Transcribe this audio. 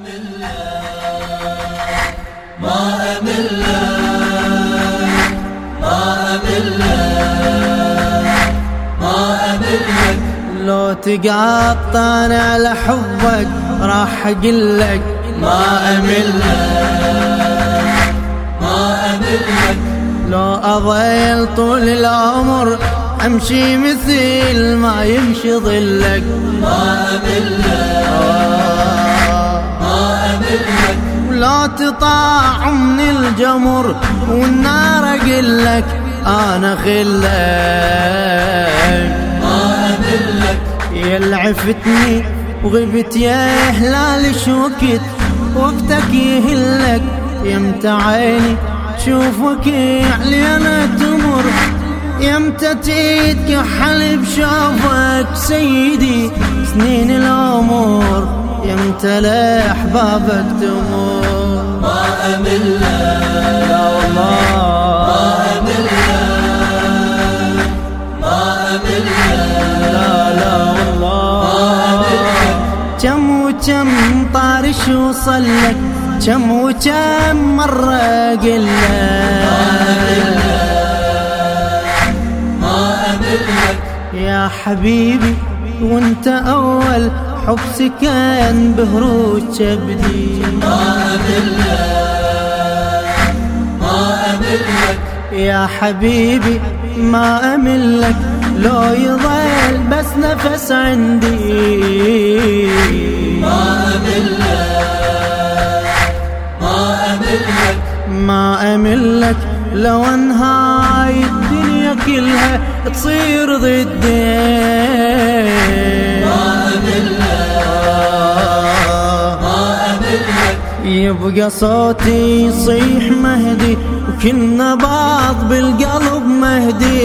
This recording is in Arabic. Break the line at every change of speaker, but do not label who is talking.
ما أمل ما أمل ما أمل
لو تقاطعني على حبك راح اقلك
ما أمل ما أمل
لو أضيل طول العمر أمشي مثل ما يمشي ظلك
ما أمل
تطاع من الجمر والنار اقلك أنا خلك.
ما أمل
يا عفتني وغبت يا هلال شوكت وقتك يهلك. يمتى عيني شوفك علينا تمر. يمتى تتكحل بشوفك سيدي سنين العمر. يمتى لاحبابك تمر.
ما أمل
يا الله
ما أمل
لا لا والله كم وكم طارش وصلك كم وكم مرة قلك
ما أمل
يا حبيبي وأنت أول حب سكن بهروج كبدي
ما أمل ما أمل
يا حبيبي ما أملك. لو يضل بس نفس عندي.
ما أمل ما أمل
ما أملك. لو انهاي الدنيا كلها تصير ضدي. يبقى صوتي يصيح مهدي وكنا بعض بالقلب مهدي.